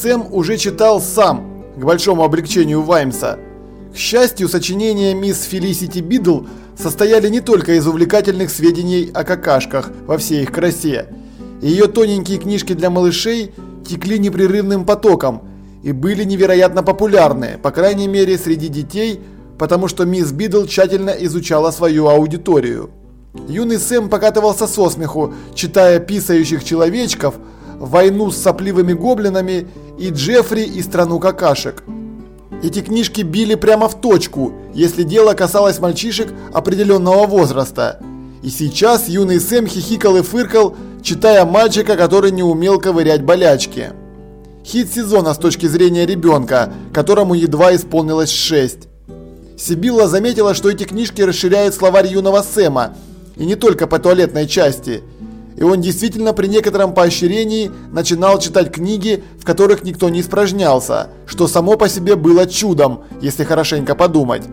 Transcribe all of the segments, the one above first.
Сэм уже читал сам, к большому облегчению Ваймса. К счастью, сочинения мисс Фелисити Бидл состояли не только из увлекательных сведений о какашках во всей их красе. Ее тоненькие книжки для малышей текли непрерывным потоком и были невероятно популярны, по крайней мере среди детей, потому что мисс Бидл тщательно изучала свою аудиторию. Юный Сэм покатывался со смеху, читая писающих человечков, войну с сопливыми гоблинами и Джеффри и страну какашек. Эти книжки били прямо в точку, если дело касалось мальчишек определенного возраста. И сейчас юный Сэм хихикал и фыркал, читая мальчика, который не умел ковырять болячки. Хит сезона с точки зрения ребенка, которому едва исполнилось 6. Сибилла заметила, что эти книжки расширяют словарь юного Сэма, и не только по туалетной части. И он действительно при некотором поощрении начинал читать книги, в которых никто не испражнялся, что само по себе было чудом, если хорошенько подумать.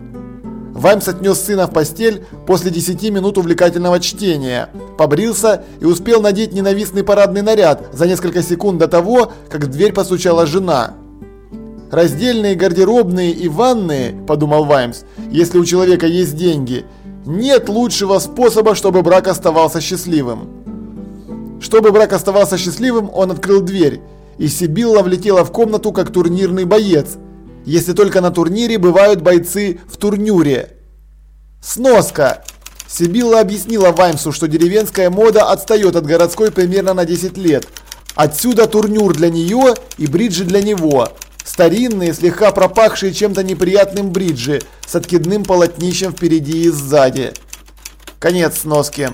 Ваймс отнес сына в постель после 10 минут увлекательного чтения, побрился и успел надеть ненавистный парадный наряд за несколько секунд до того, как в дверь постучала жена. «Раздельные гардеробные и ванные», – подумал Ваймс, – «если у человека есть деньги, нет лучшего способа, чтобы брак оставался счастливым». Чтобы брак оставался счастливым, он открыл дверь, и Сибилла влетела в комнату как турнирный боец – если только на турнире бывают бойцы в турнюре. Сноска. Сибилла объяснила Ваймсу, что деревенская мода отстает от городской примерно на 10 лет. Отсюда турнюр для нее и бриджи для него. Старинные, слегка пропахшие чем-то неприятным бриджи с откидным полотнищем впереди и сзади. Конец сноски.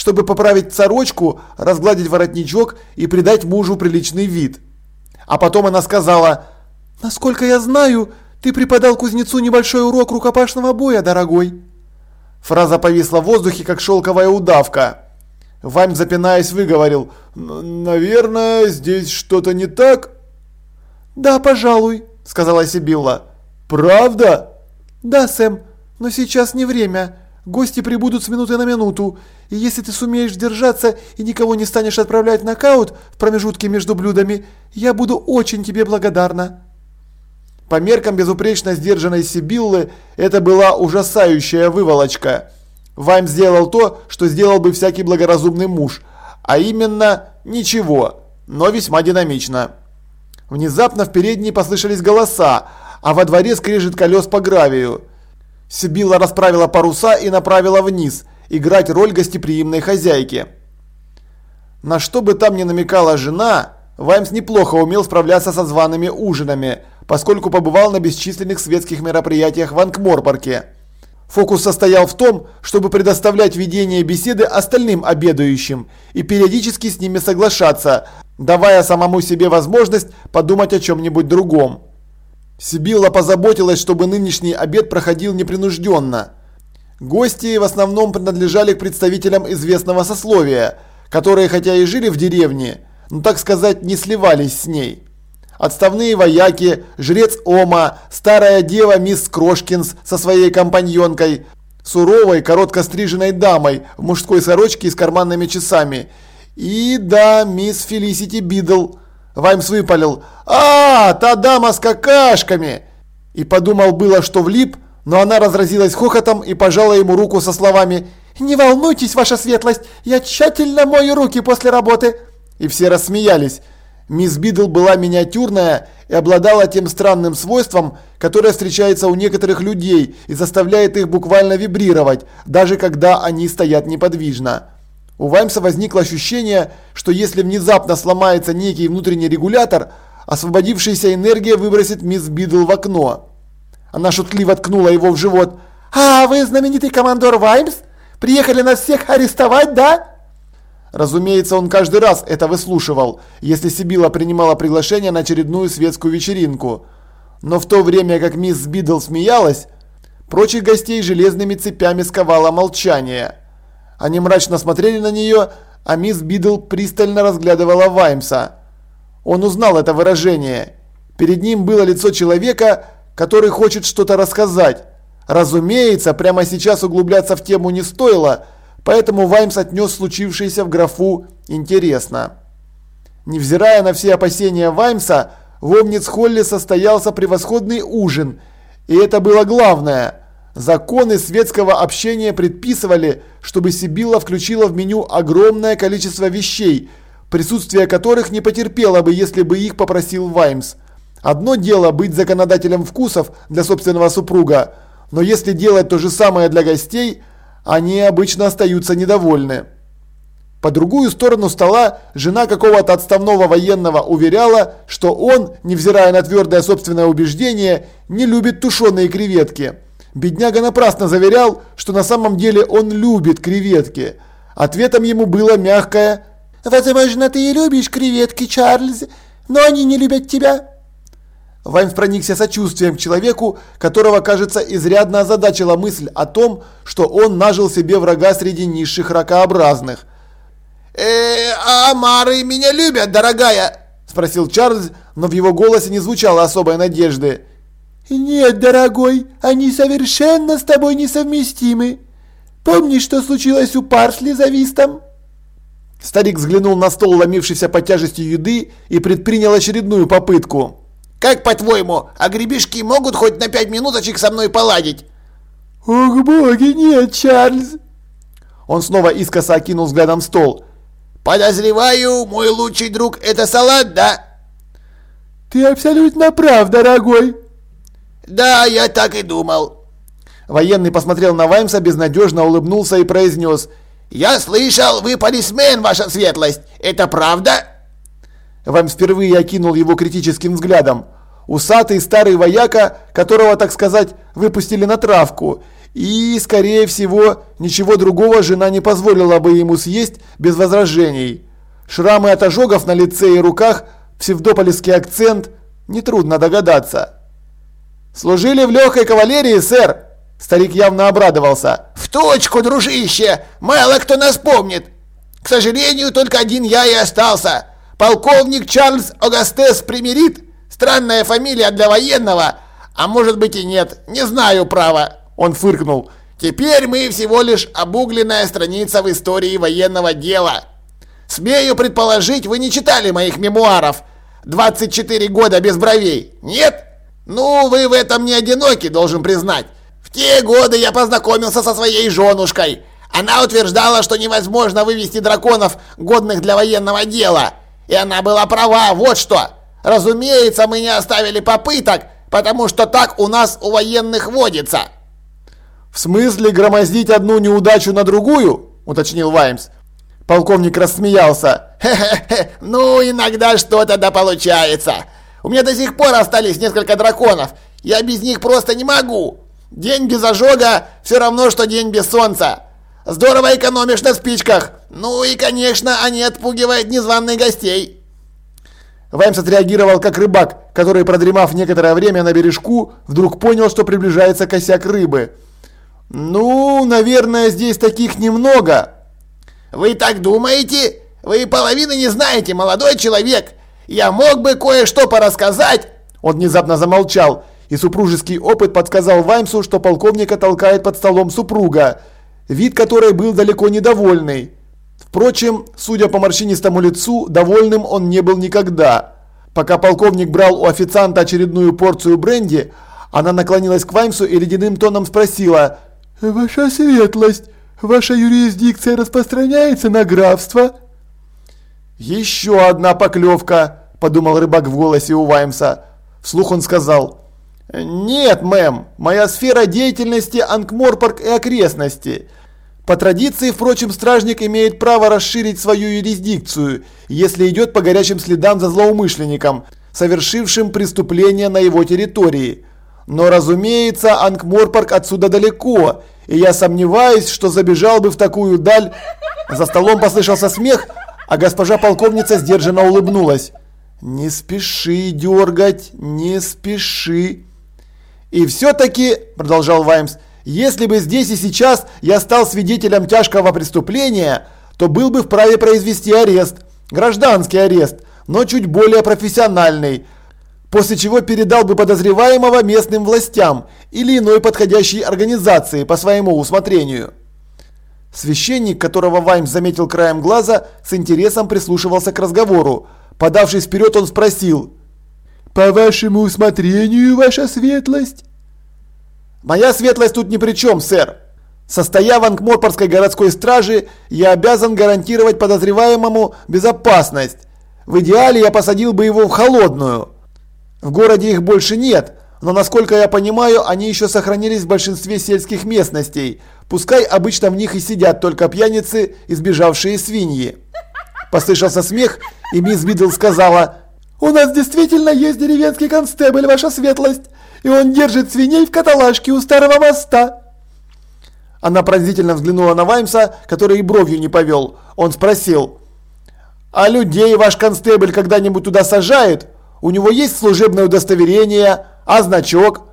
Чтобы поправить сорочку, разгладить воротничок и придать мужу приличный вид – а потом она сказала, «Насколько я знаю, ты преподал кузнецу небольшой урок рукопашного боя, дорогой». Фраза повисла в воздухе, как шелковая удавка. Вайм, запинаясь, выговорил, «Наверное, здесь что-то не так?» «Да, пожалуй», — сказала Сибилла. «Правда?» «Да, Сэм, но сейчас не время. Гости прибудут с минуты на минуту, и если ты сумеешь держаться и никого не станешь отправлять в нокаут в промежутке между блюдами, я буду очень тебе благодарна». По меркам безупречно сдержанной Сибиллы, это была ужасающая выволочка. Вайм сделал то, что сделал бы всякий благоразумный муж, а именно ничего, но весьма динамично. Внезапно в передней послышались голоса, а во дворе скрежет колес по гравию. Сибилла расправила паруса и направила вниз, играть роль гостеприимной хозяйки. На что бы там ни намекала жена, Ваймс неплохо умел справляться со зваными ужинами, поскольку побывал на бесчисленных светских мероприятиях в Анкморпорке. Фокус состоял в том, чтобы предоставлять ведение беседы остальным обедающим и периодически с ними соглашаться, давая самому себе возможность подумать о чем-нибудь другом. Сибилла позаботилась, чтобы нынешний обед проходил непринужденно. Гости в основном принадлежали к представителям известного сословия, которые хотя и жили в деревне, но так сказать не сливались с ней. Отставные вояки, жрец Ома, старая дева мисс Крошкинс со своей компаньонкой, суровой, коротко стриженной дамой в мужской сорочке и с карманными часами. И да, мисс Фелисити Бидл – Ваймс выпалил «А, та дама с какашками!» И подумал было, что влип, но она разразилась хохотом и пожала ему руку со словами «Не волнуйтесь, ваша светлость, я тщательно мою руки после работы!» И все рассмеялись. Мисс Бидл была миниатюрная и обладала тем странным свойством, которое встречается у некоторых людей и заставляет их буквально вибрировать, даже когда они стоят неподвижно. У Ваймса возникло ощущение, что если внезапно сломается некий внутренний регулятор, освободившаяся энергия выбросит мисс Бидл в окно. Она шутливо ткнула его в живот. «А, вы знаменитый командор Ваймс? Приехали нас всех арестовать, да?» Разумеется, он каждый раз это выслушивал, если Сибила принимала приглашение на очередную светскую вечеринку. Но в то время, как мисс Бидл смеялась, прочих гостей железными цепями сковало молчание. Они мрачно смотрели на нее, а мисс Бидл пристально разглядывала Ваймса. Он узнал это выражение. Перед ним было лицо человека, который хочет что-то рассказать. Разумеется, прямо сейчас углубляться в тему не стоило, поэтому Ваймс отнес случившееся в графу «интересно». Невзирая на все опасения Ваймса, в Омниц-Холле состоялся превосходный ужин, и это было главное. Законы светского общения предписывали, чтобы Сибилла включила в меню огромное количество вещей, присутствие которых не потерпело бы, если бы их попросил Ваймс. Одно дело быть законодателем вкусов для собственного супруга, но если делать то же самое для гостей, они обычно остаются недовольны. По другую сторону стола жена какого-то отставного военного уверяла, что он, невзирая на твердое собственное убеждение, не любит тушеные креветки. Бедняга напрасно заверял, что на самом деле он любит креветки. Ответом ему было мягкое «Возможно, ты и любишь креветки, Чарльз, но они не любят тебя». Ваймс проникся сочувствием к человеку, которого, кажется, изрядно озадачила мысль о том, что он нажил себе врага среди низших ракообразных. «Э, Мары меня любят, дорогая?» – спросил Чарльз, но в его голосе не звучало особой надежды. «Нет, дорогой, они совершенно с тобой несовместимы. Помнишь, что случилось у Парсли за вистом?» Старик взглянул на стол, ломившийся под тяжестью еды, и предпринял очередную попытку. «Как по-твоему, а гребешки могут хоть на пять минуточек со мной поладить?» «Ох, боги, нет, Чарльз!» Он снова искоса окинул взглядом стол. «Подозреваю, мой лучший друг это салат, да?» «Ты абсолютно прав, дорогой!» «Да, я так и думал!» Военный посмотрел на Ваймса, безнадежно улыбнулся и произнес «Я слышал, вы полисмен, ваша светлость! Это правда?» Ваймс впервые окинул его критическим взглядом. Усатый старый вояка, которого, так сказать, выпустили на травку – и, скорее всего, ничего другого жена не позволила бы ему съесть без возражений. Шрамы от ожогов на лице и руках, псевдополисский акцент, нетрудно догадаться. «Служили в легкой кавалерии, сэр!» Старик явно обрадовался. «В точку, дружище! Мало кто нас помнит! К сожалению, только один я и остался. Полковник Чарльз Огастес Примерит. Странная фамилия для военного, а может быть и нет, не знаю права. Он фыркнул. «Теперь мы всего лишь обугленная страница в истории военного дела. Смею предположить, вы не читали моих мемуаров. 24 года без бровей. Нет? Ну, вы в этом не одиноки, должен признать. В те годы я познакомился со своей женушкой. Она утверждала, что невозможно вывести драконов, годных для военного дела. И она была права, вот что. Разумеется, мы не оставили попыток, потому что так у нас у военных водится. «В смысле громоздить одну неудачу на другую?» – уточнил Ваймс. Полковник рассмеялся. «Хе-хе-хе, ну иногда что-то да получается. У меня до сих пор остались несколько драконов. Я без них просто не могу. День без ожога все равно, что день без солнца. Здорово экономишь на спичках. Ну и, конечно, они отпугивают незваных гостей». Ваймс отреагировал как рыбак, который, продремав некоторое время на бережку, вдруг понял, что приближается косяк рыбы – «Ну, наверное, здесь таких немного». «Вы так думаете? Вы половины не знаете, молодой человек. Я мог бы кое-что порассказать». Он внезапно замолчал, и супружеский опыт подсказал Ваймсу, что полковника толкает под столом супруга, вид которой был далеко недовольный. Впрочем, судя по морщинистому лицу, довольным он не был никогда. Пока полковник брал у официанта очередную порцию бренди, она наклонилась к Ваймсу и ледяным тоном спросила – «Ваша светлость, ваша юрисдикция распространяется на графство?» «Еще одна поклевка», – подумал рыбак в голосе у Ваймса. Вслух он сказал. «Нет, мэм, моя сфера деятельности – Анкморпорг и окрестности. По традиции, впрочем, стражник имеет право расширить свою юрисдикцию, если идет по горячим следам за злоумышленником, совершившим преступление на его территории. Но, разумеется, Анкморпорг отсюда далеко, и я сомневаюсь, что забежал бы в такую даль. За столом послышался смех, а госпожа полковница сдержанно улыбнулась. «Не спеши дергать, не спеши». «И все-таки», – продолжал Ваймс, – «если бы здесь и сейчас я стал свидетелем тяжкого преступления, то был бы вправе произвести арест, гражданский арест, но чуть более профессиональный, после чего передал бы подозреваемого местным властям или иной подходящей организации по своему усмотрению. Священник, которого Ваймс заметил краем глаза, с интересом прислушивался к разговору. Подавшись вперед, он спросил. «По вашему усмотрению, ваша светлость?» «Моя светлость тут ни при чем, сэр. Состоя в Ангморпорской городской страже, я обязан гарантировать подозреваемому безопасность. В идеале я посадил бы его в холодную. В городе их больше нет, но насколько я понимаю, они еще сохранились в большинстве сельских местностей. Пускай обычно в них и сидят только пьяницы и сбежавшие свиньи. Послышался смех, и мисс Бидл сказала, «У нас действительно есть деревенский констебль, ваша светлость, и он держит свиней в каталажке у старого моста». Она пронзительно взглянула на Ваймса, который и бровью не повел. Он спросил, «А людей ваш констебль когда-нибудь туда сажает? У него есть служебное удостоверение, а значок?»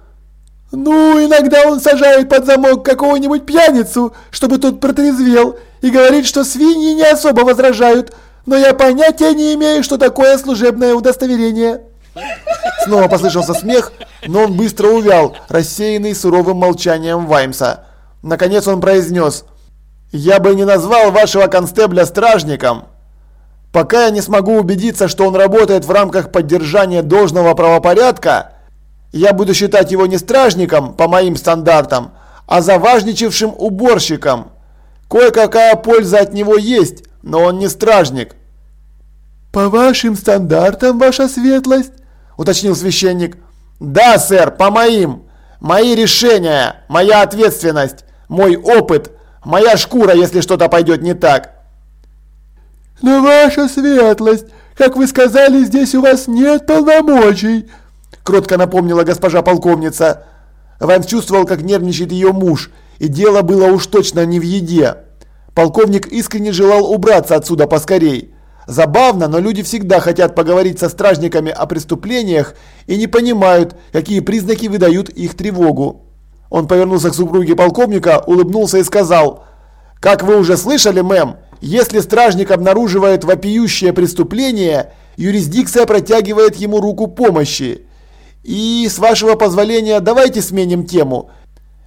«Ну, иногда он сажает под замок какого-нибудь пьяницу, чтобы тот протрезвел, и говорит, что свиньи не особо возражают, но я понятия не имею, что такое служебное удостоверение». Снова послышался смех, но он быстро увял, рассеянный суровым молчанием Ваймса. Наконец он произнес, «Я бы не назвал вашего констебля стражником, пока я не смогу убедиться, что он работает в рамках поддержания должного правопорядка, я буду считать его не стражником по моим стандартам, а заважничавшим уборщиком. Кое-какая польза от него есть, но он не стражник. По вашим стандартам, ваша светлость, уточнил священник. Да, сэр, по моим. Мои решения, моя ответственность, мой опыт, моя шкура, если что-то пойдет не так. Но ваша светлость, как вы сказали, здесь у вас нет полномочий кротко напомнила госпожа полковница. Ваймс чувствовал, как нервничает ее муж, и дело было уж точно не в еде. Полковник искренне желал убраться отсюда поскорей. Забавно, но люди всегда хотят поговорить со стражниками о преступлениях и не понимают, какие признаки выдают их тревогу. Он повернулся к супруге полковника, улыбнулся и сказал, «Как вы уже слышали, мэм, если стражник обнаруживает вопиющее преступление, юрисдикция протягивает ему руку помощи. И, с вашего позволения, давайте сменим тему.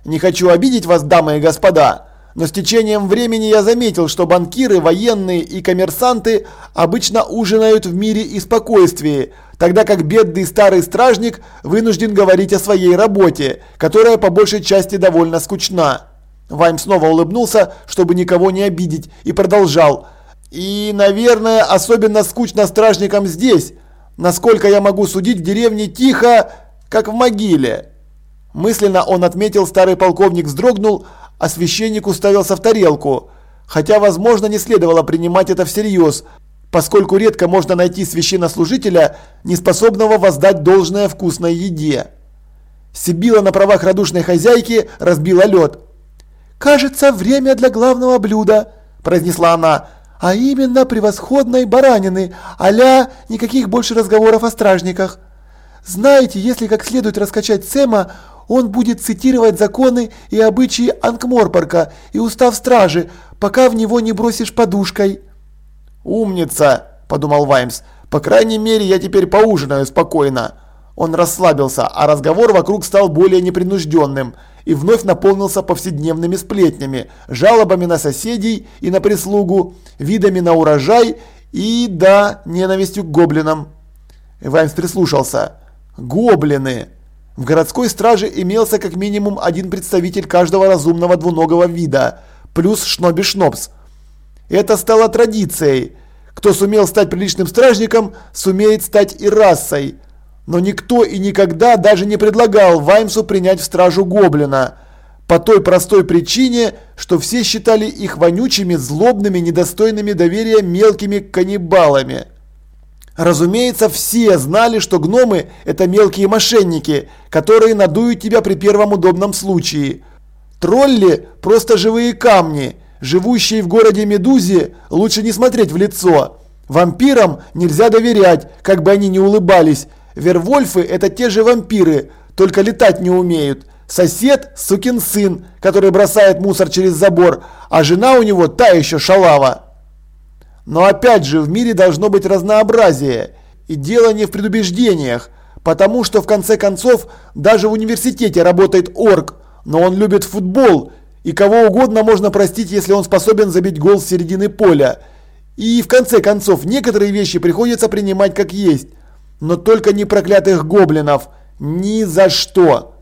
Не хочу обидеть вас, дамы и господа, но с течением времени я заметил, что банкиры, военные и коммерсанты обычно ужинают в мире и спокойствии, тогда как бедный старый стражник вынужден говорить о своей работе, которая по большей части довольно скучна. Вайм снова улыбнулся, чтобы никого не обидеть, и продолжал. И, наверное, особенно скучно стражникам здесь, Насколько я могу судить, в деревне тихо, как в могиле. Мысленно он отметил, старый полковник вздрогнул, а священник уставился в тарелку. Хотя, возможно, не следовало принимать это всерьез, поскольку редко можно найти священнослужителя, не способного воздать должное вкусной еде. Сибила на правах радушной хозяйки разбила лед. «Кажется, время для главного блюда», – произнесла она а именно превосходной баранины, аля никаких больше разговоров о стражниках. Знаете, если как следует раскачать Сэма, он будет цитировать законы и обычаи Анкморпорка и устав стражи, пока в него не бросишь подушкой. «Умница!» – подумал Ваймс. «По крайней мере, я теперь поужинаю спокойно». Он расслабился, а разговор вокруг стал более непринужденным и вновь наполнился повседневными сплетнями, жалобами на соседей и на прислугу, видами на урожай и, да, ненавистью к гоблинам. Ваймс прислушался. Гоблины! В городской страже имелся как минимум один представитель каждого разумного двуногого вида, плюс шноби-шнопс. Это стало традицией. Кто сумел стать приличным стражником, сумеет стать и расой – но никто и никогда даже не предлагал Ваймсу принять в стражу гоблина. По той простой причине, что все считали их вонючими, злобными, недостойными доверия мелкими каннибалами. Разумеется, все знали, что гномы – это мелкие мошенники, которые надуют тебя при первом удобном случае. Тролли – просто живые камни, живущие в городе Медузе лучше не смотреть в лицо. Вампирам нельзя доверять, как бы они ни улыбались, Вервольфы это те же вампиры, только летать не умеют. Сосед – сукин сын, который бросает мусор через забор, а жена у него та еще шалава. Но опять же, в мире должно быть разнообразие. И дело не в предубеждениях, потому что в конце концов даже в университете работает орк, но он любит футбол, и кого угодно можно простить, если он способен забить гол с середины поля. И в конце концов, некоторые вещи приходится принимать как есть. Но только не проклятых гоблинов. Ни за что.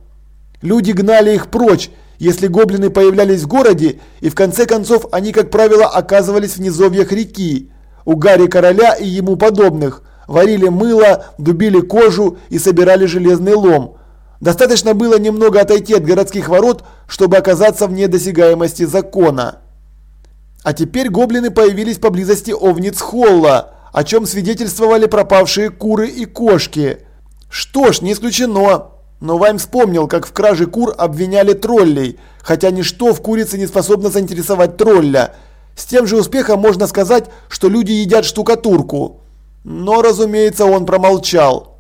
Люди гнали их прочь, если гоблины появлялись в городе, и в конце концов они, как правило, оказывались в низовьях реки, у Гарри Короля и ему подобных, варили мыло, дубили кожу и собирали железный лом. Достаточно было немного отойти от городских ворот, чтобы оказаться вне досягаемости закона. А теперь гоблины появились поблизости Овниц-Холла, о чем свидетельствовали пропавшие куры и кошки. Что ж, не исключено. Но Вайм вспомнил, как в краже кур обвиняли троллей, хотя ничто в курице не способно заинтересовать тролля. С тем же успехом можно сказать, что люди едят штукатурку. Но, разумеется, он промолчал.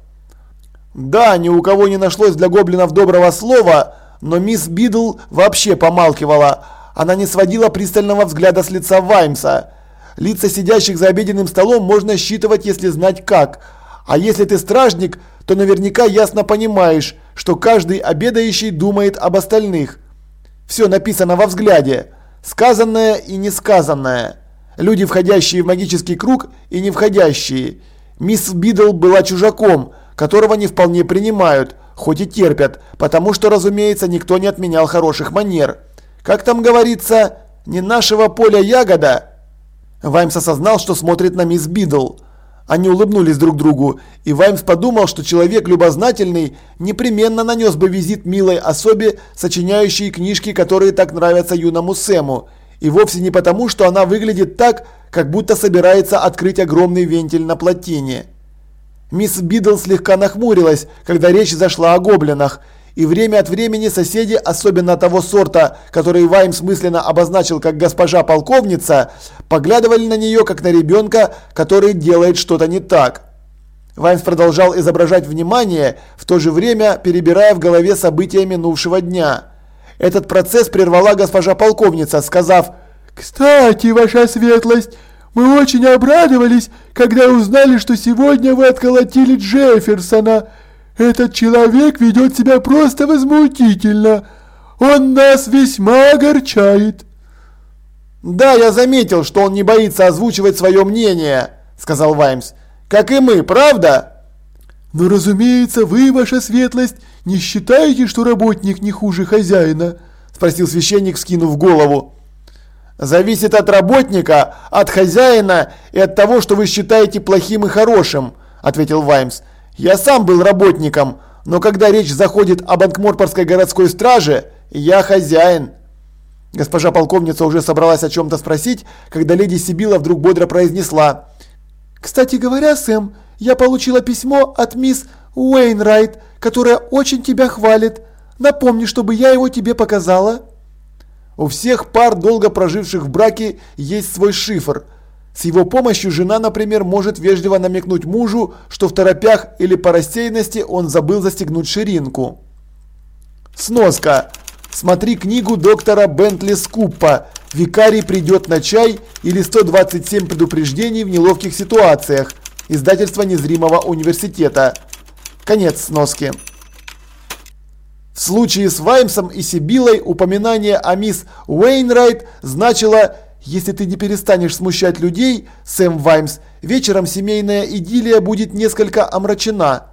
Да, ни у кого не нашлось для гоблинов доброго слова, но мисс Бидл вообще помалкивала – она не сводила пристального взгляда с лица Ваймса. Лица сидящих за обеденным столом можно считывать, если знать как. А если ты стражник, то наверняка ясно понимаешь, что каждый обедающий думает об остальных. Все написано во взгляде. Сказанное и несказанное. Люди, входящие в магический круг и не входящие. Мисс Бидл была чужаком, которого не вполне принимают, хоть и терпят, потому что, разумеется, никто не отменял хороших манер. Как там говорится, не нашего поля ягода. Ваймс осознал, что смотрит на мисс Бидл. Они улыбнулись друг другу, и Ваймс подумал, что человек любознательный непременно нанес бы визит милой особе, сочиняющей книжки, которые так нравятся юному Сэму, и вовсе не потому, что она выглядит так, как будто собирается открыть огромный вентиль на плотине. Мисс Бидл слегка нахмурилась, когда речь зашла о гоблинах, и время от времени соседи, особенно того сорта, который Вайм смысленно обозначил как госпожа полковница, поглядывали на нее как на ребенка, который делает что-то не так. Ваймс продолжал изображать внимание, в то же время перебирая в голове события минувшего дня. Этот процесс прервала госпожа полковница, сказав «Кстати, ваша светлость, мы очень обрадовались, когда узнали, что сегодня вы отколотили Джефферсона». Этот человек ведет себя просто возмутительно. Он нас весьма огорчает. Да, я заметил, что он не боится озвучивать свое мнение, сказал Ваймс. Как и мы, правда? Но, разумеется, вы, ваша светлость, не считаете, что работник не хуже хозяина? Спросил священник, скинув голову. Зависит от работника, от хозяина и от того, что вы считаете плохим и хорошим, ответил Ваймс. Я сам был работником, но когда речь заходит об Анкморпорской городской страже, я хозяин. Госпожа полковница уже собралась о чем-то спросить, когда леди Сибила вдруг бодро произнесла. «Кстати говоря, Сэм, я получила письмо от мисс Уэйнрайт, которая очень тебя хвалит. Напомни, чтобы я его тебе показала». У всех пар, долго проживших в браке, есть свой шифр – с его помощью жена, например, может вежливо намекнуть мужу, что в торопях или по рассеянности он забыл застегнуть ширинку. Сноска. Смотри книгу доктора Бентли Скуппа «Викарий придет на чай» или «127 предупреждений в неловких ситуациях» издательство незримого университета. Конец сноски. В случае с Ваймсом и Сибилой упоминание о мисс Уэйнрайт значило если ты не перестанешь смущать людей, Сэм Ваймс, вечером семейная идиллия будет несколько омрачена.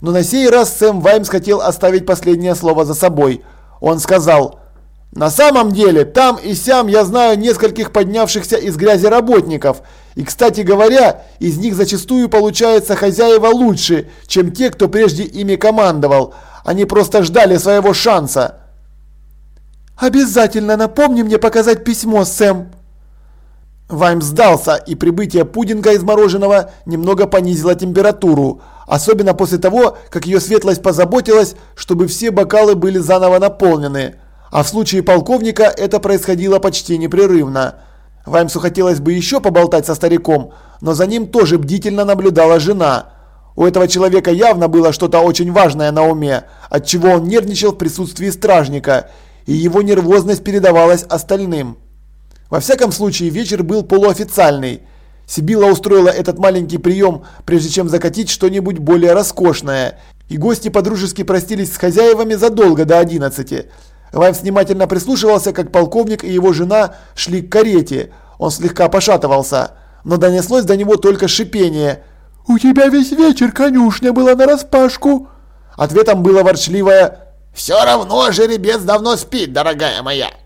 Но на сей раз Сэм Ваймс хотел оставить последнее слово за собой. Он сказал, «На самом деле, там и сям я знаю нескольких поднявшихся из грязи работников. И, кстати говоря, из них зачастую получаются хозяева лучше, чем те, кто прежде ими командовал. Они просто ждали своего шанса». «Обязательно напомни мне показать письмо, Сэм!» Вайм сдался, и прибытие пудинга из мороженого немного понизило температуру, особенно после того, как ее светлость позаботилась, чтобы все бокалы были заново наполнены. А в случае полковника это происходило почти непрерывно. Ваймсу хотелось бы еще поболтать со стариком, но за ним тоже бдительно наблюдала жена. У этого человека явно было что-то очень важное на уме, от чего он нервничал в присутствии стражника – и его нервозность передавалась остальным. Во всяком случае, вечер был полуофициальный. Сибила устроила этот маленький прием, прежде чем закатить что-нибудь более роскошное, и гости подружески простились с хозяевами задолго до 11. Вайм внимательно прислушивался, как полковник и его жена шли к карете. Он слегка пошатывался. но донеслось до него только шипение. «У тебя весь вечер конюшня была нараспашку!» Ответом было ворчливое «Все равно жеребец давно спит, дорогая моя!»